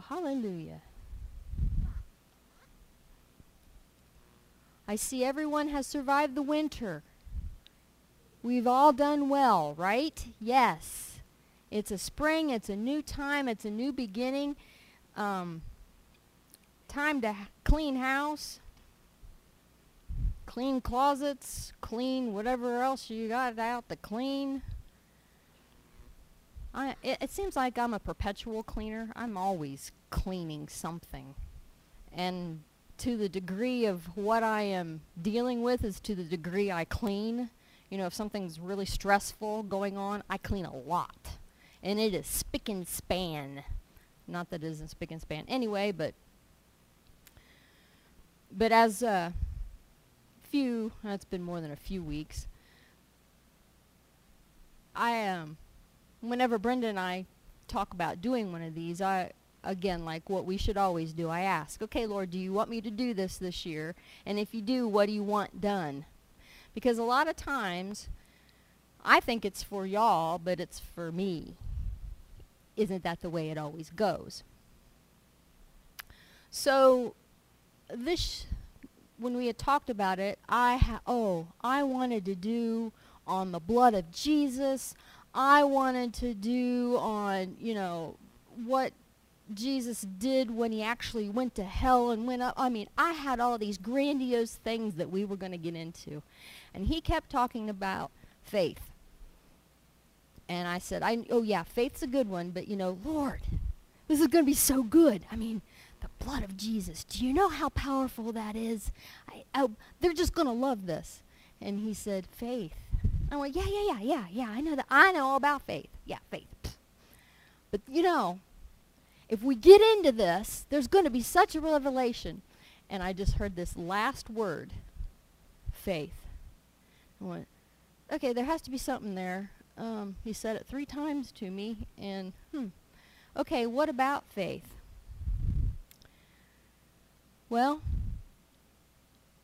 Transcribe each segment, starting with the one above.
Hallelujah. I see everyone has survived the winter. We've all done well, right? Yes. It's a spring, it's a new time, it's a new beginning. Um, time to clean house, clean closets, clean whatever else you got out to clean. I, it, it seems like I'm a perpetual cleaner. I'm always cleaning something. And to the degree of what I am dealing with is to the degree I clean. You know, if something's really stressful going on, I clean a lot. And it is spick and span. Not that it isn't spick and span anyway, but but as a few, that's been more than a few weeks, I um whenever Brenda and I talk about doing one of these, I again like what we should always do. I ask, "Okay, Lord, do you want me to do this this year? And if you do, what do you want done?" Because a lot of times I think it's for y'all, but it's for me. Isn't that the way it always goes? So this when we had talked about it, I ha- oh, I wanted to do on the blood of Jesus. I wanted to do on, you know, what Jesus did when he actually went to hell and went up. I mean, I had all these grandiose things that we were going to get into. And he kept talking about faith. And I said, I oh yeah, faith's a good one, but you know, Lord, this is going to be so good. I mean, the blood of Jesus. Do you know how powerful that is? I, I, they're just going to love this. And he said, faith. I went, yeah, yeah, yeah, yeah, yeah. I know that. I know all about faith. Yeah, faith. But you know, if we get into this, there's going to be such a revelation. And I just heard this last word, faith. I went, okay, there has to be something there. Um, he said it three times to me, and hmm, okay, what about faith? Well,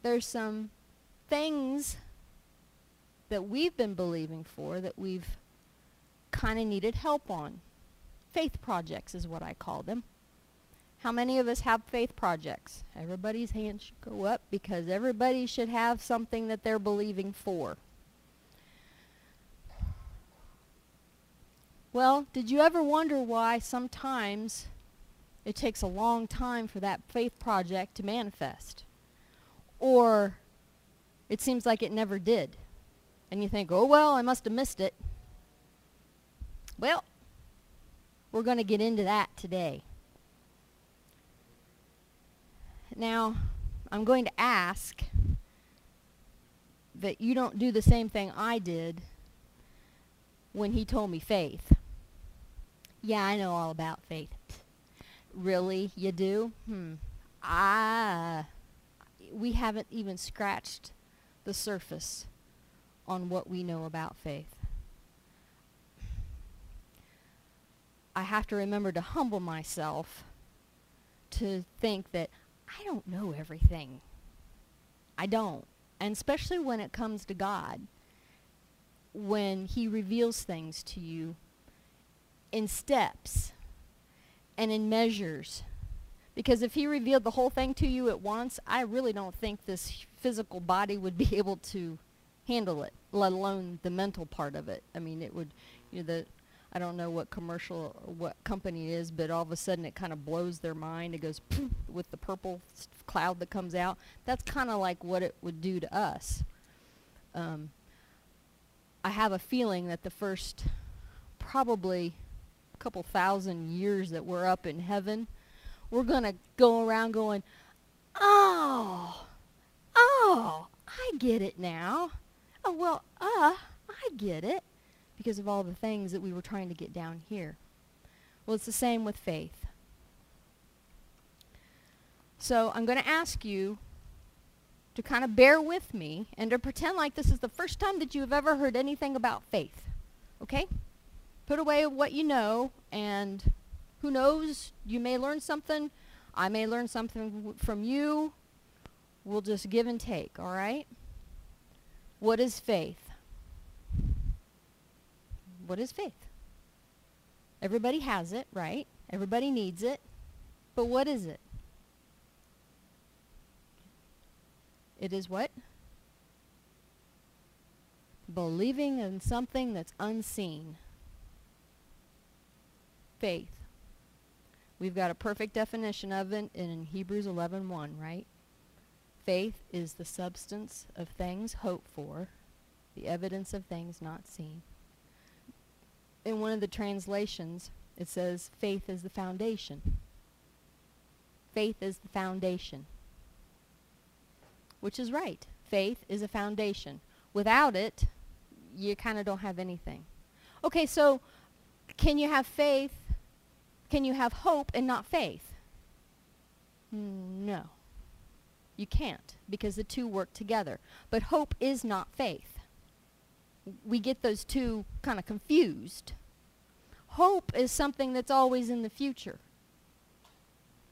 there's some things that we've been believing for that we've kind of needed help on. Faith projects is what I call them. How many of us have faith projects? Everybody's hand should go up because everybody should have something that they're believing for. Well, did you ever wonder why sometimes it takes a long time for that faith project to manifest? Or it seems like it never did. And you think, oh, well, I must have missed it. Well, we're going to get into that today. Now, I'm going to ask that you don't do the same thing I did when he told me faith. Yeah, I know all about faith. Really? You do? Hmm. Ah. We haven't even scratched the surface on what we know about faith. I have to remember to humble myself to think that I don't know everything. I don't. And especially when it comes to God, when he reveals things to you in steps and in measures. Because if he revealed the whole thing to you at once, I really don't think this physical body would be able to handle it, let alone the mental part of it. I mean, it would, you know, the, I don't know what commercial, what company it is, but all of a sudden it kind of blows their mind. It goes with the purple cloud that comes out. That's kind of like what it would do to us. Um, I have a feeling that the first probably couple thousand years that we're up in heaven, we're going to go around going, oh, oh, I get it now. Oh, well, uh, I get it because of all the things that we were trying to get down here. Well, it's the same with faith. So I'm going to ask you to kind of bear with me and to pretend like this is the first time that you have ever heard anything about faith. Okay? Put away what you know, and who knows, you may learn something. I may learn something from you. We'll just give and take, all right? What is faith? What is faith? Everybody has it, right? Everybody needs it. But what is it? It is what? Believing in something that's unseen. Faith. We've got a perfect definition of it in Hebrews 11:1, right? Faith is the substance of things hoped for, the evidence of things not seen. In one of the translations, it says faith is the foundation. Faith is the foundation. Which is right. Faith is a foundation. Without it, you kind of don't have anything. Okay, so can you have faith? Can you have hope and not faith? Hmm, no. You can't because the two work together. But hope is not faith. We get those two kind of confused. Hope is something that's always in the future.